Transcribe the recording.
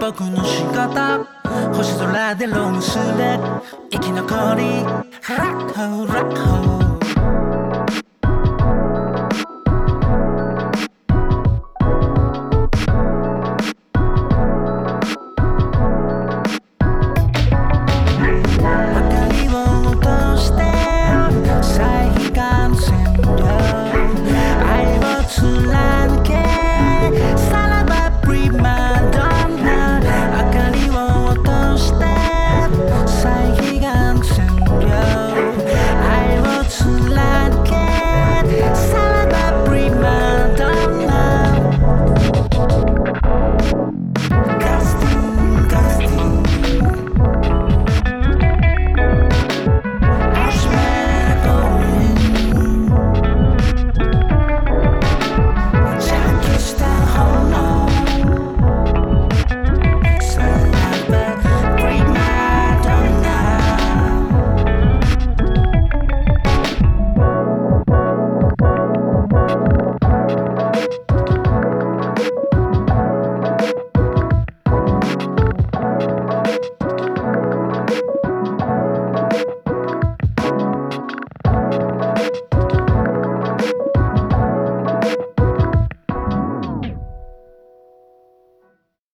僕の仕事星空でロングスレ生き残り。ラッコラッホ